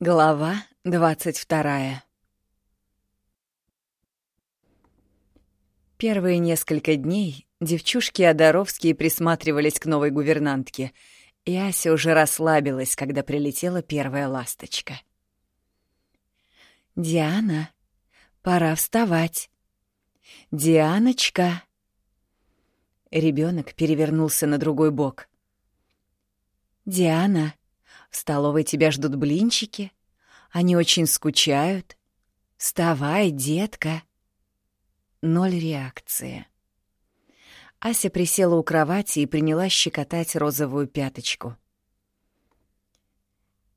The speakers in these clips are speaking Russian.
Глава двадцать вторая Первые несколько дней девчушки Одаровские присматривались к новой гувернантке, и Ася уже расслабилась, когда прилетела первая ласточка. «Диана, пора вставать. Дианочка!» Ребенок перевернулся на другой бок. «Диана, в столовой тебя ждут блинчики. Они очень скучают. Вставай, детка!» Ноль реакции. Ася присела у кровати и принялась щекотать розовую пяточку.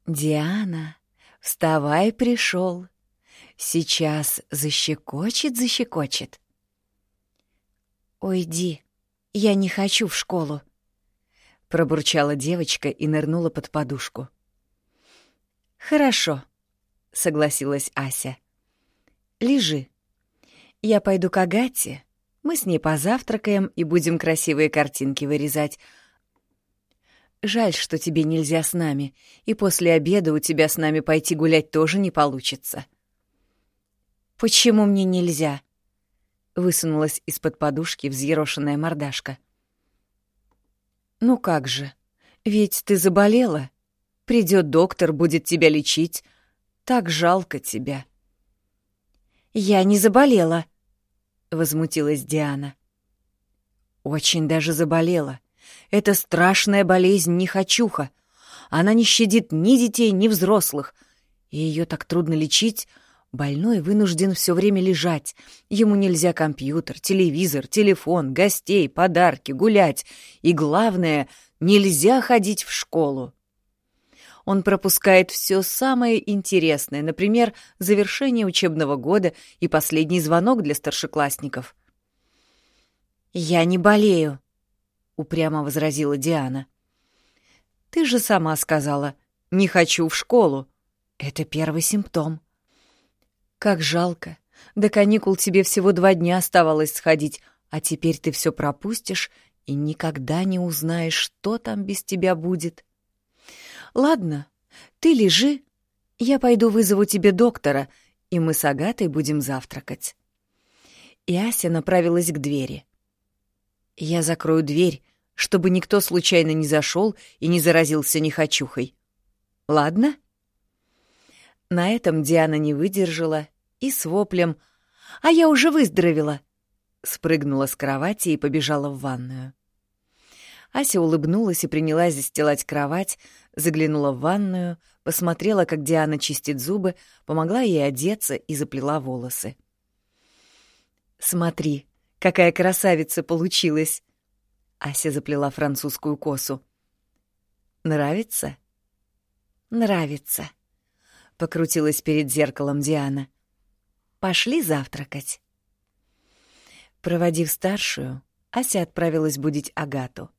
«Диана, вставай, пришел. Сейчас защекочет-защекочет». «Уйди, я не хочу в школу», — пробурчала девочка и нырнула под подушку. «Хорошо», — согласилась Ася. «Лежи. Я пойду к Агате. Мы с ней позавтракаем и будем красивые картинки вырезать. Жаль, что тебе нельзя с нами, и после обеда у тебя с нами пойти гулять тоже не получится. Почему мне нельзя? Высунулась из-под подушки взъерошенная мордашка. Ну как же? Ведь ты заболела. Придет доктор, будет тебя лечить. Так жалко тебя. Я не заболела, — возмутилась Диана. «Очень даже заболела. Это страшная болезнь нехочуха. Она не щадит ни детей, ни взрослых. И ее так трудно лечить. Больной вынужден все время лежать. Ему нельзя компьютер, телевизор, телефон, гостей, подарки, гулять. И главное, нельзя ходить в школу. Он пропускает все самое интересное, например, завершение учебного года и последний звонок для старшеклассников. «Я не болею», — упрямо возразила Диана. «Ты же сама сказала, не хочу в школу. Это первый симптом». «Как жалко. До каникул тебе всего два дня оставалось сходить, а теперь ты все пропустишь и никогда не узнаешь, что там без тебя будет». Ладно, ты лежи, я пойду вызову тебе доктора, и мы с Агатой будем завтракать. И Ася направилась к двери. Я закрою дверь, чтобы никто случайно не зашел и не заразился нехочухой. Ладно? На этом Диана не выдержала и с воплем «А я уже выздоровела!» спрыгнула с кровати и побежала в ванную. Ася улыбнулась и принялась застилать кровать, заглянула в ванную, посмотрела, как Диана чистит зубы, помогла ей одеться и заплела волосы. «Смотри, какая красавица получилась!» Ася заплела французскую косу. «Нравится?» «Нравится», — покрутилась перед зеркалом Диана. «Пошли завтракать». Проводив старшую, Ася отправилась будить Агату.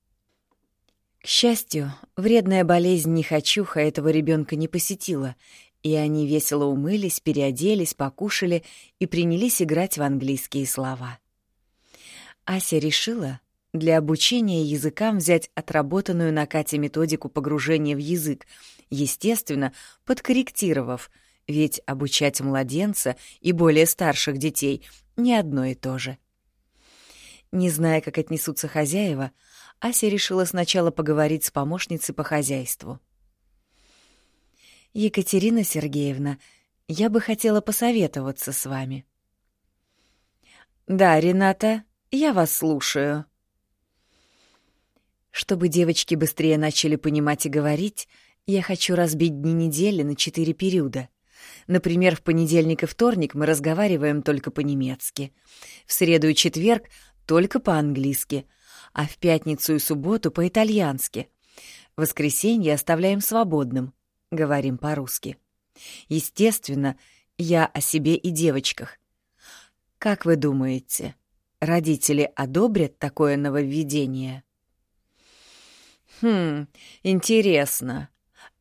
К счастью, вредная болезнь нехочуха этого ребенка не посетила, и они весело умылись, переоделись, покушали и принялись играть в английские слова. Ася решила для обучения языкам взять отработанную на Кате методику погружения в язык, естественно, подкорректировав, ведь обучать младенца и более старших детей не одно и то же. Не зная, как отнесутся хозяева, Ася решила сначала поговорить с помощницей по хозяйству. «Екатерина Сергеевна, я бы хотела посоветоваться с вами». «Да, Рената, я вас слушаю». Чтобы девочки быстрее начали понимать и говорить, я хочу разбить дни недели на четыре периода. Например, в понедельник и вторник мы разговариваем только по-немецки. В среду и четверг — только по-английски — а в пятницу и субботу по-итальянски. Воскресенье оставляем свободным, говорим по-русски. Естественно, я о себе и девочках. Как вы думаете, родители одобрят такое нововведение? Хм, интересно.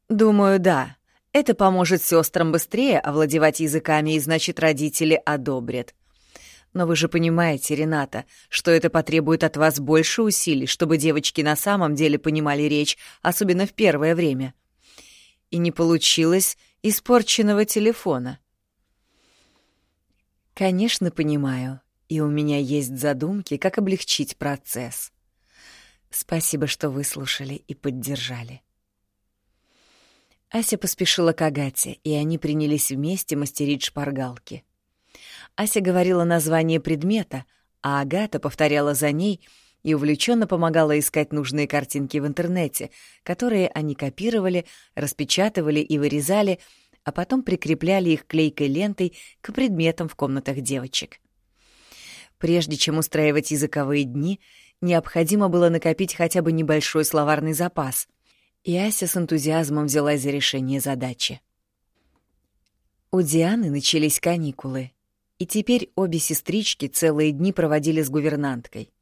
Думаю, да. Это поможет сестрам быстрее овладевать языками, и значит, родители одобрят. Но вы же понимаете, Рената, что это потребует от вас больше усилий, чтобы девочки на самом деле понимали речь, особенно в первое время. И не получилось испорченного телефона. Конечно, понимаю, и у меня есть задумки, как облегчить процесс. Спасибо, что выслушали и поддержали. Ася поспешила к Агате, и они принялись вместе мастерить шпаргалки. Ася говорила название предмета, а Агата повторяла за ней и увлеченно помогала искать нужные картинки в интернете, которые они копировали, распечатывали и вырезали, а потом прикрепляли их клейкой лентой к предметам в комнатах девочек. Прежде чем устраивать языковые дни, необходимо было накопить хотя бы небольшой словарный запас — и Ася с энтузиазмом взялась за решение задачи. У Дианы начались каникулы, и теперь обе сестрички целые дни проводили с гувернанткой.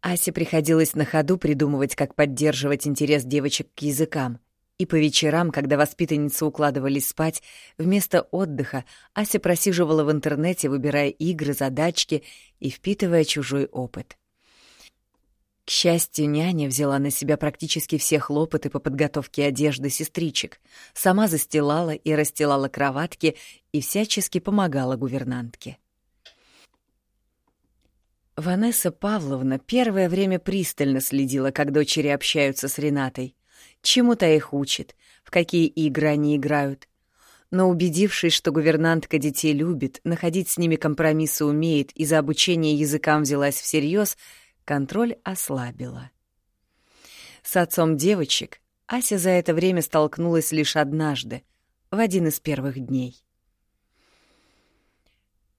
Асе приходилось на ходу придумывать, как поддерживать интерес девочек к языкам, и по вечерам, когда воспитанницы укладывались спать, вместо отдыха Ася просиживала в интернете, выбирая игры, задачки и впитывая чужой опыт. К счастью, няня взяла на себя практически все хлопоты по подготовке одежды сестричек, сама застилала и расстилала кроватки и всячески помогала гувернантке. Ванесса Павловна первое время пристально следила, как дочери общаются с Ренатой, чему-то их учит, в какие игры они играют. Но убедившись, что гувернантка детей любит, находить с ними компромиссы умеет и за обучение языкам взялась всерьез — контроль ослабила. С отцом девочек Ася за это время столкнулась лишь однажды, в один из первых дней.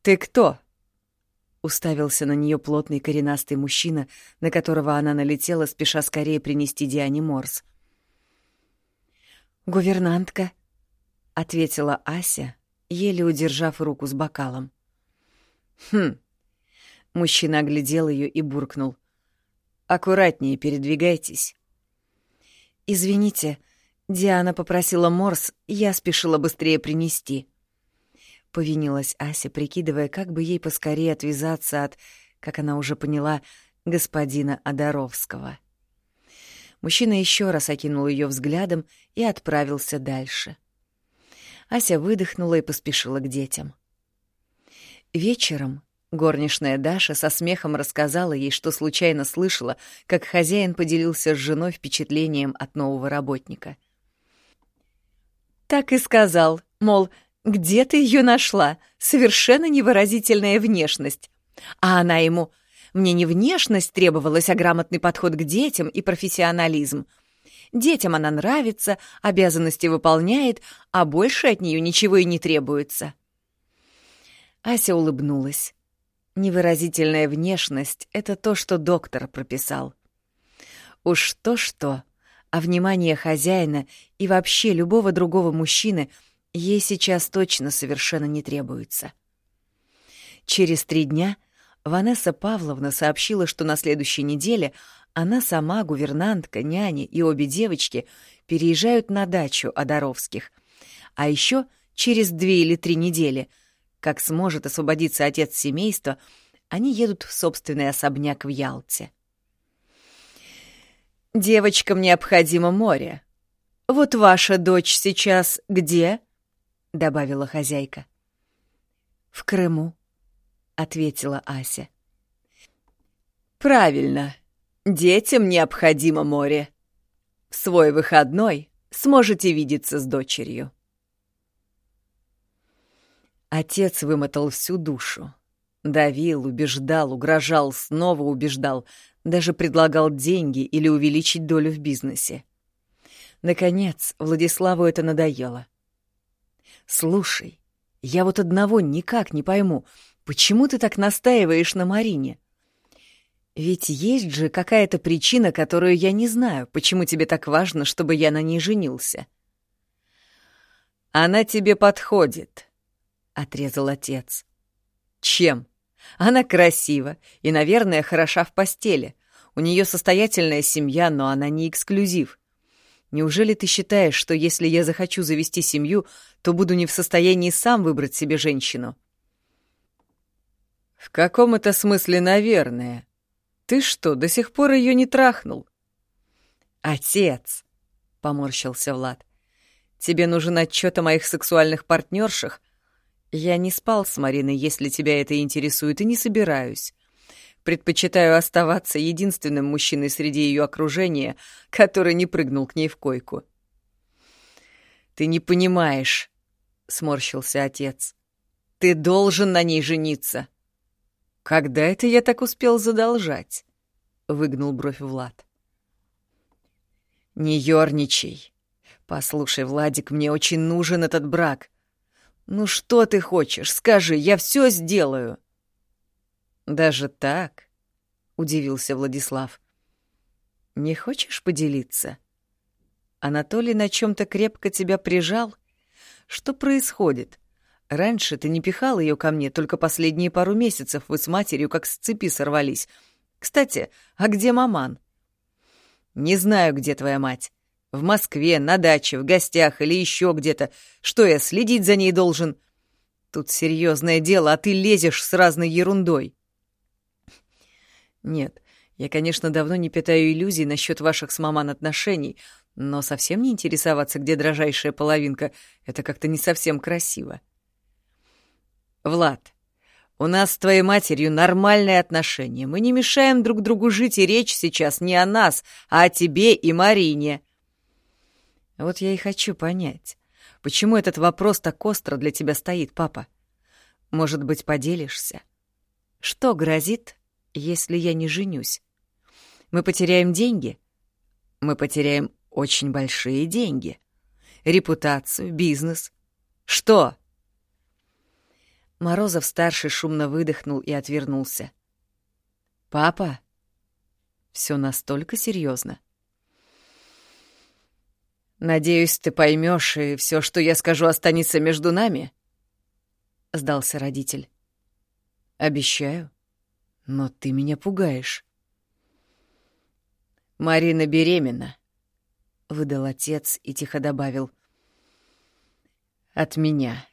«Ты кто?» — уставился на нее плотный коренастый мужчина, на которого она налетела, спеша скорее принести Диане Морс. «Гувернантка», — ответила Ася, еле удержав руку с бокалом. «Хм, Мужчина оглядел ее и буркнул. «Аккуратнее передвигайтесь». «Извините, Диана попросила морс, я спешила быстрее принести». Повинилась Ася, прикидывая, как бы ей поскорее отвязаться от, как она уже поняла, господина Одаровского. Мужчина еще раз окинул ее взглядом и отправился дальше. Ася выдохнула и поспешила к детям. Вечером Горничная Даша со смехом рассказала ей, что случайно слышала, как хозяин поделился с женой впечатлением от нового работника. Так и сказал, мол, где ты ее нашла? Совершенно невыразительная внешность. А она ему, мне не внешность требовалась, а грамотный подход к детям и профессионализм. Детям она нравится, обязанности выполняет, а больше от нее ничего и не требуется. Ася улыбнулась. Невыразительная внешность — это то, что доктор прописал. Уж то-что, а внимание хозяина и вообще любого другого мужчины ей сейчас точно совершенно не требуется. Через три дня Ванесса Павловна сообщила, что на следующей неделе она сама, гувернантка, няня и обе девочки переезжают на дачу Одаровских, а еще через две или три недели — как сможет освободиться отец семейства, они едут в собственный особняк в Ялте. «Девочкам необходимо море. Вот ваша дочь сейчас где?» — добавила хозяйка. «В Крыму», — ответила Ася. «Правильно. Детям необходимо море. В свой выходной сможете видеться с дочерью». Отец вымотал всю душу. Давил, убеждал, угрожал, снова убеждал, даже предлагал деньги или увеличить долю в бизнесе. Наконец, Владиславу это надоело. «Слушай, я вот одного никак не пойму, почему ты так настаиваешь на Марине? Ведь есть же какая-то причина, которую я не знаю, почему тебе так важно, чтобы я на ней женился». «Она тебе подходит», — отрезал отец. «Чем? Она красива и, наверное, хороша в постели. У нее состоятельная семья, но она не эксклюзив. Неужели ты считаешь, что если я захочу завести семью, то буду не в состоянии сам выбрать себе женщину?» «В каком это смысле, наверное? Ты что, до сих пор ее не трахнул?» «Отец!» — поморщился Влад. Тебе нужен отчет о моих сексуальных партнершах? Я не спал с Мариной, если тебя это интересует, и не собираюсь. Предпочитаю оставаться единственным мужчиной среди ее окружения, который не прыгнул к ней в койку. «Ты не понимаешь», — сморщился отец. «Ты должен на ней жениться». «Когда это я так успел задолжать?» — выгнул бровь Влад. «Не ерничай. Послушай, Владик, мне очень нужен этот брак. Ну что ты хочешь? Скажи, я все сделаю». «Даже так?» — удивился Владислав. «Не хочешь поделиться? Анатолий на чем-то крепко тебя прижал? Что происходит? Раньше ты не пихал ее ко мне, только последние пару месяцев вы с матерью как с цепи сорвались. Кстати, а где маман?» «Не знаю, где твоя мать. В Москве, на даче, в гостях или еще где-то. Что я, следить за ней должен?» Тут серьезное дело, а ты лезешь с разной ерундой. Нет, я, конечно, давно не питаю иллюзий насчет ваших с маман отношений, но совсем не интересоваться, где дрожайшая половинка, это как-то не совсем красиво. Влад, у нас с твоей матерью нормальные отношения. Мы не мешаем друг другу жить, и речь сейчас не о нас, а о тебе и Марине. Вот я и хочу понять, почему этот вопрос так остро для тебя стоит, папа? Может быть, поделишься? Что грозит если я не женюсь? Мы потеряем деньги? Мы потеряем очень большие деньги. Репутацию, бизнес. Что? Морозов-старший шумно выдохнул и отвернулся. «Папа?» Все настолько серьезно. «Надеюсь, ты поймешь, и все, что я скажу, останется между нами?» — сдался родитель. «Обещаю», но ты меня пугаешь. Марина беременна, — выдал отец и тихо добавил. От меня.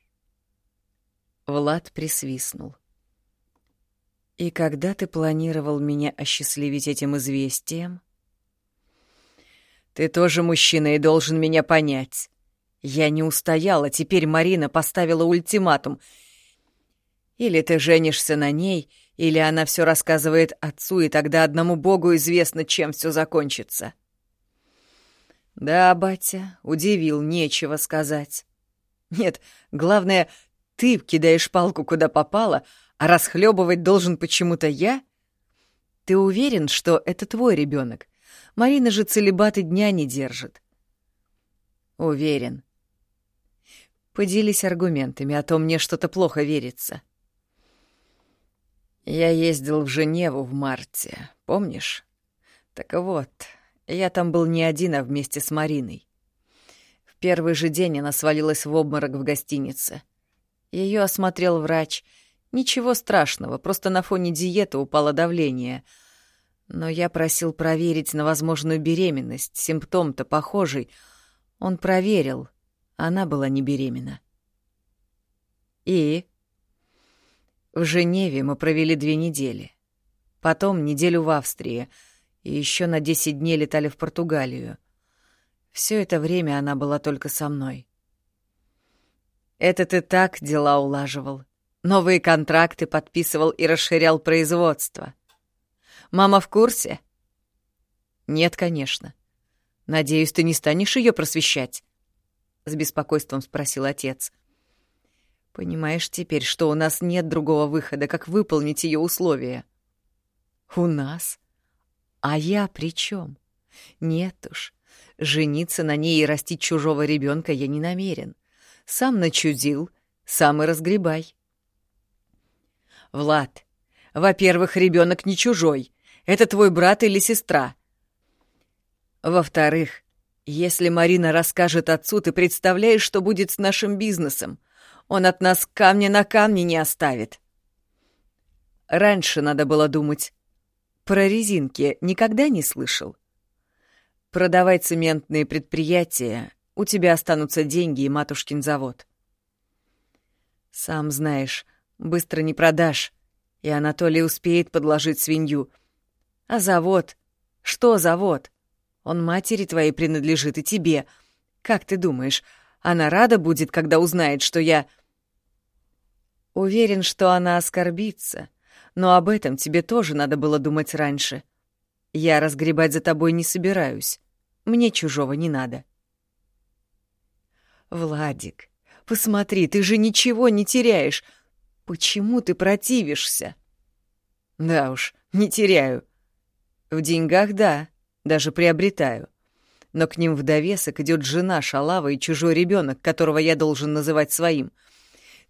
Влад присвистнул. «И когда ты планировал меня осчастливить этим известием?» «Ты тоже мужчина и должен меня понять. Я не устояла, теперь Марина поставила ультиматум. Или ты женишься на ней, или она все рассказывает отцу, и тогда одному богу известно, чем все закончится. Да, батя, удивил, нечего сказать. Нет, главное, ты кидаешь палку куда попало, а расхлебывать должен почему-то я? Ты уверен, что это твой ребенок? Марина же целебаты дня не держит. Уверен. Поделись аргументами, а то мне что-то плохо верится. Я ездил в Женеву в марте, помнишь? Так вот, я там был не один, а вместе с Мариной. В первый же день она свалилась в обморок в гостинице. Ее осмотрел врач. Ничего страшного, просто на фоне диеты упало давление. Но я просил проверить на возможную беременность, симптом-то похожий. Он проверил, она была не беременна. «И?» В Женеве мы провели две недели. Потом неделю в Австрии. И еще на десять дней летали в Португалию. Все это время она была только со мной. Это ты так дела улаживал. Новые контракты подписывал и расширял производство. Мама в курсе? Нет, конечно. Надеюсь, ты не станешь ее просвещать? С беспокойством спросил отец. Понимаешь теперь, что у нас нет другого выхода, как выполнить ее условия? У нас? А я при чем? Нет уж. Жениться на ней и растить чужого ребенка я не намерен. Сам начудил, сам и разгребай. Влад, во-первых, ребенок не чужой. Это твой брат или сестра. Во-вторых, если Марина расскажет отцу, ты представляешь, что будет с нашим бизнесом? Он от нас камня на камне не оставит. Раньше надо было думать. Про резинки никогда не слышал. Продавай цементные предприятия, у тебя останутся деньги и матушкин завод. Сам знаешь, быстро не продашь, и Анатолий успеет подложить свинью. А завод? Что завод? Он матери твоей принадлежит и тебе. Как ты думаешь, Она рада будет, когда узнает, что я... Уверен, что она оскорбится, но об этом тебе тоже надо было думать раньше. Я разгребать за тобой не собираюсь. Мне чужого не надо. Владик, посмотри, ты же ничего не теряешь. Почему ты противишься? Да уж, не теряю. В деньгах — да, даже приобретаю. Но к ним в довесок идет жена шалава и чужой ребенок, которого я должен называть своим.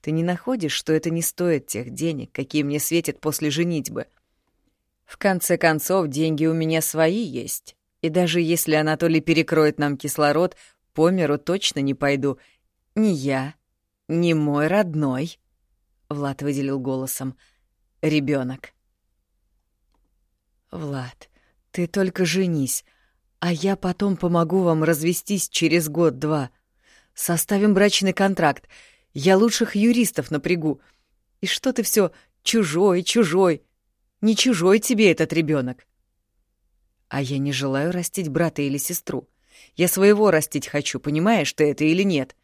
Ты не находишь, что это не стоит тех денег, какие мне светят после женитьбы? В конце концов, деньги у меня свои есть. И даже если Анатолий перекроет нам кислород, по миру точно не пойду. Ни я, ни мой родной. Влад выделил голосом. Ребенок. Влад, ты только женись, а я потом помогу вам развестись через год-два. Составим брачный контракт. Я лучших юристов напрягу. И что ты все чужой, чужой? Не чужой тебе этот ребенок. А я не желаю растить брата или сестру. Я своего растить хочу, понимаешь ты это или нет?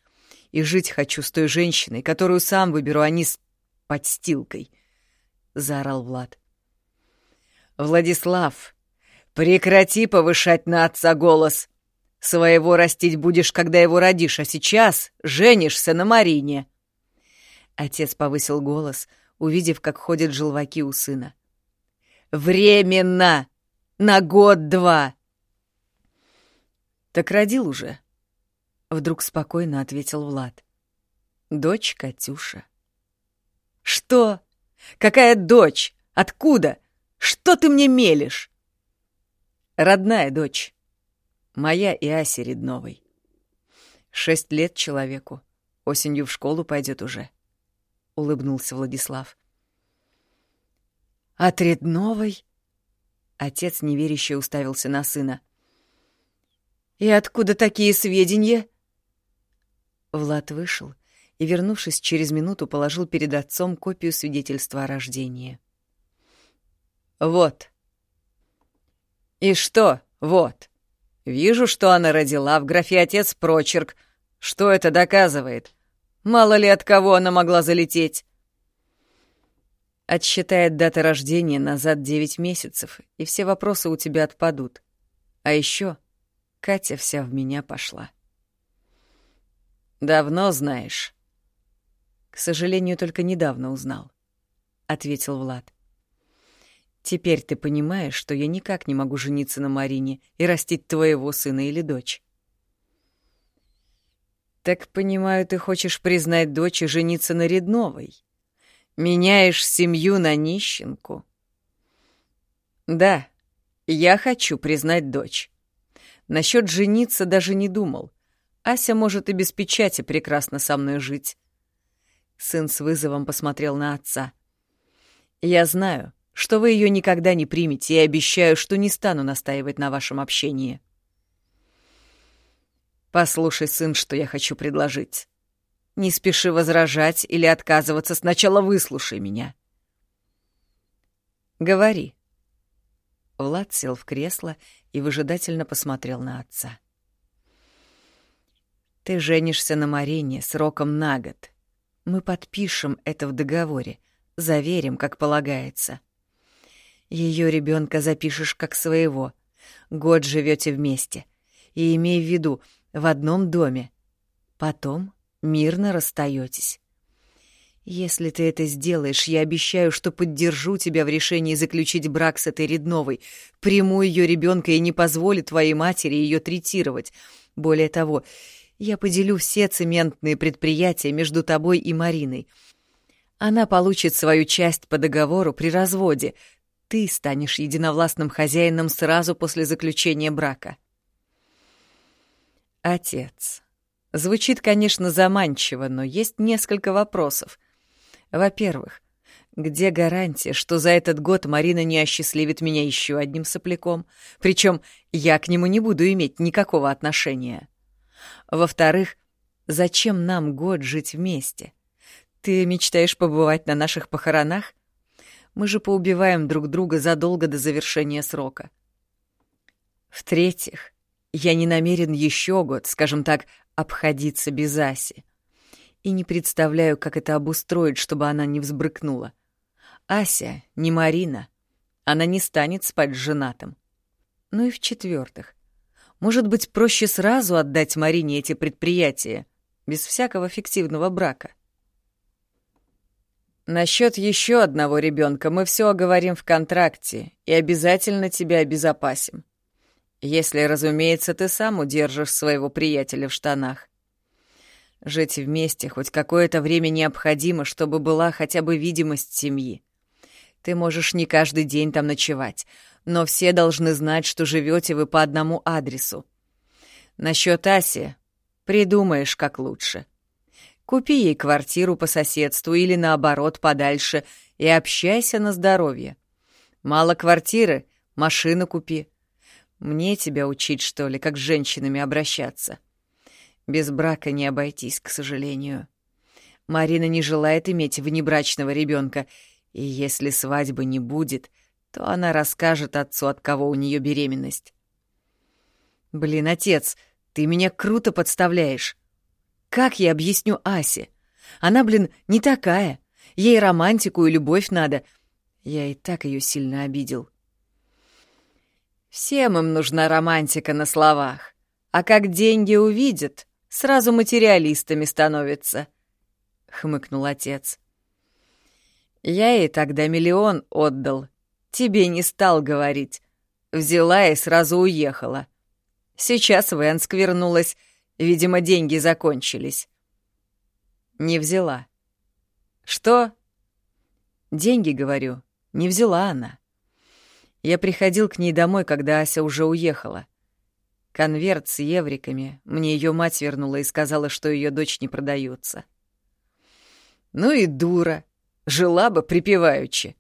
И жить хочу с той женщиной, которую сам выберу, а не с подстилкой. Заорал Влад. Владислав, прекрати повышать на отца голос. Своего растить будешь, когда его родишь, а сейчас женишься на Марине. Отец повысил голос, увидев, как ходят желваки у сына. «Временно! На год-два!» «Так родил уже», — вдруг спокойно ответил Влад. «Дочь Катюша». «Что? Какая дочь? Откуда? Что ты мне мелешь?» «Родная дочь. Моя и Аси Редновой. Шесть лет человеку. Осенью в школу пойдет уже», — улыбнулся Владислав. «От Редновой?» Отец неверяще уставился на сына. «И откуда такие сведения?» Влад вышел и, вернувшись через минуту, положил перед отцом копию свидетельства о рождении. «Вот». «И что? Вот. Вижу, что она родила в графе «Отец» прочерк. Что это доказывает? Мало ли от кого она могла залететь?» Отсчитает даты рождения назад девять месяцев, и все вопросы у тебя отпадут. А еще Катя вся в меня пошла. «Давно знаешь?» «К сожалению, только недавно узнал», — ответил Влад. «Теперь ты понимаешь, что я никак не могу жениться на Марине и растить твоего сына или дочь». «Так, понимаю, ты хочешь признать дочь и жениться на Редновой? Меняешь семью на нищенку?» «Да, я хочу признать дочь. Насчет жениться даже не думал. Ася может и без печати прекрасно со мной жить. Сын с вызовом посмотрел на отца. «Я знаю, что вы ее никогда не примете, и обещаю, что не стану настаивать на вашем общении». «Послушай, сын, что я хочу предложить. Не спеши возражать или отказываться, сначала выслушай меня». «Говори», Влад сел в кресло и выжидательно посмотрел на отца. «Ты женишься на Марине сроком на год. Мы подпишем это в договоре, заверим, как полагается. Ее ребенка запишешь как своего. Год живете вместе. И имей в виду, в одном доме. Потом мирно расстаетесь. Если ты это сделаешь, я обещаю, что поддержу тебя в решении заключить брак с этой Редновой, приму ее ребенка и не позволю твоей матери ее третировать. Более того, я поделю все цементные предприятия между тобой и Мариной. Она получит свою часть по договору при разводе. Ты станешь единовластным хозяином сразу после заключения брака. Отец. Звучит, конечно, заманчиво, но есть несколько вопросов — во-первых, где гарантия, что за этот год Марина не осчастливит меня еще одним сопляком? Причем я к нему не буду иметь никакого отношения. Во-вторых, зачем нам год жить вместе? Ты мечтаешь побывать на наших похоронах? Мы же поубиваем друг друга задолго до завершения срока. В-третьих, я не намерен еще год, скажем так, обходиться без Аси. И не представляю, как это обустроить, чтобы она не взбрыкнула. Ася не Марина. Она не станет спать с женатым. Ну и в-четвертых, может быть, проще сразу отдать Марине эти предприятия, без всякого фиктивного брака. Насчет еще одного ребенка мы все оговорим в контракте и обязательно тебя обезопасим. Если, разумеется, ты сам удержишь своего приятеля в штанах. Жить вместе хоть какое-то время необходимо, чтобы была хотя бы видимость семьи. Ты можешь не каждый день там ночевать, но все должны знать, что живете вы по одному адресу. Насчет Аси придумаешь, как лучше. Купи ей квартиру по соседству или, наоборот, подальше, и общайся на здоровье. Мало квартиры — машину купи. Мне тебя учить, что ли, как с женщинами обращаться? Без брака не обойтись, к сожалению. Марина не желает иметь внебрачного ребенка и если свадьбы не будет, то она расскажет отцу, от кого у нее беременность. Блин, отец, ты меня круто подставляешь. Как я объясню Асе? Она, блин, не такая. Ей романтику и любовь надо. Я и так ее сильно обидел. Всем им нужна романтика на словах. А как деньги увидят, сразу материалистами становятся, — хмыкнул отец. Я ей тогда миллион отдал. Тебе не стал говорить. Взяла и сразу уехала. Сейчас в Энск вернулась. Видимо, деньги закончились. Не взяла. Что? Деньги, говорю, не взяла она. Я приходил к ней домой, когда Ася уже уехала. Конверт с евриками мне ее мать вернула и сказала, что ее дочь не продается. Ну и дура. Жила бы припеваючи.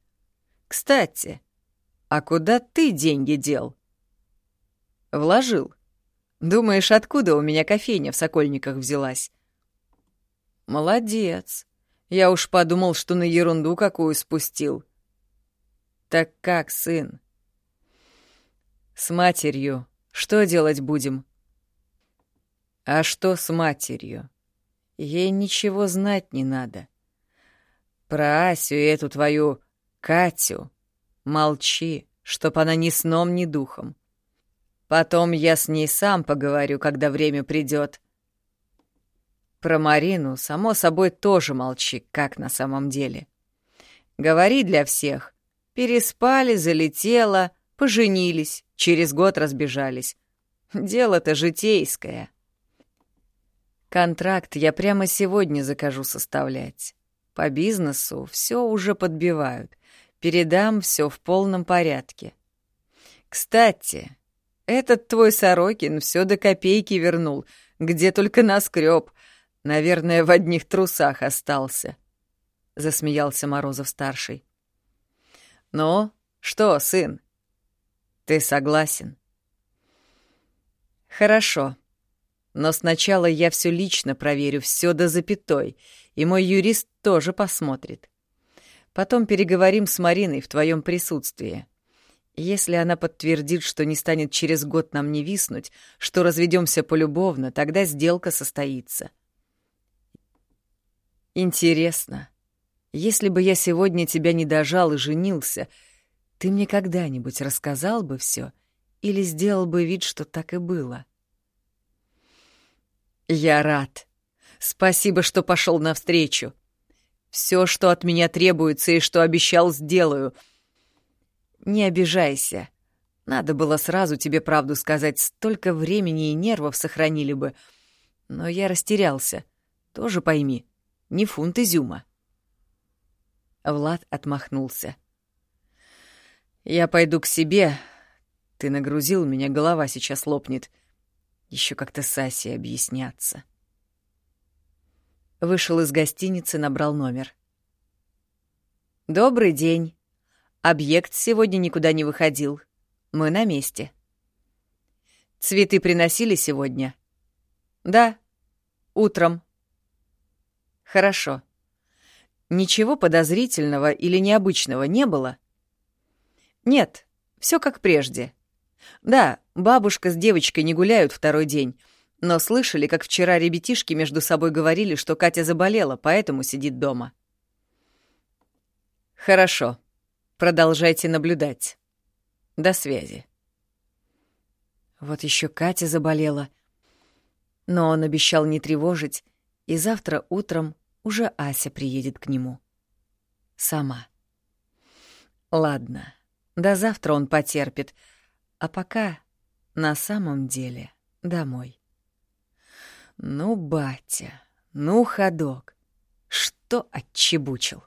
Кстати, а куда ты деньги дел? Вложил. Думаешь, откуда у меня кофейня в Сокольниках взялась? Молодец. Я уж подумал, что на ерунду какую спустил. Так как, сын? С матерью. Что делать будем? А что с матерью? Ей ничего знать не надо. Про Асю и эту твою Катю молчи, чтоб она ни сном, ни духом. Потом я с ней сам поговорю, когда время придет. Про Марину, само собой, тоже молчи, как на самом деле. Говори для всех. Переспали, залетело, поженились, через год разбежались. Дело-то житейское. Контракт я прямо сегодня закажу составлять. По бизнесу все уже подбивают. Передам все в полном порядке. Кстати, этот твой Сорокин все до копейки вернул, где только наскреб. Наверное, в одних трусах остался. Засмеялся Морозов-старший. Ну, что, сын, ты согласен? Хорошо. Но сначала я все лично проверю, все до запятой, и мой юрист тоже посмотрит. Потом переговорим с Мариной в твоем присутствии. Если она подтвердит, что не станет через год нам не виснуть, что разведемся полюбовно, тогда сделка состоится. Интересно, если бы я сегодня тебя не дожал и женился, ты мне когда-нибудь рассказал бы все или сделал бы вид, что так и было? Я рад. Спасибо, что пошел навстречу. Все, что от меня требуется и что обещал, сделаю. Не обижайся. Надо было сразу тебе правду сказать, столько времени и нервов сохранили бы. Но я растерялся. Тоже пойми, не фунт изюма. Влад отмахнулся. «Я пойду к себе. Ты нагрузил меня, голова сейчас лопнет. Еще как-то с Асей объясняться». Вышел из гостиницы, набрал номер. «Добрый день. Объект сегодня никуда не выходил. Мы на месте». «Цветы приносили сегодня?» «Да. Утром». «Хорошо. Ничего подозрительного или необычного не было?» «Нет, все как прежде. Да, бабушка с девочкой не гуляют второй день, Но слышали, как вчера ребятишки между собой говорили, что Катя заболела, поэтому сидит дома. Хорошо. Продолжайте наблюдать. До связи. Вот еще Катя заболела. Но он обещал не тревожить, и завтра утром уже Ася приедет к нему. Сама. Ладно, до завтра он потерпит, а пока на самом деле домой. Ну, батя, ну, ходок, что отчебучил?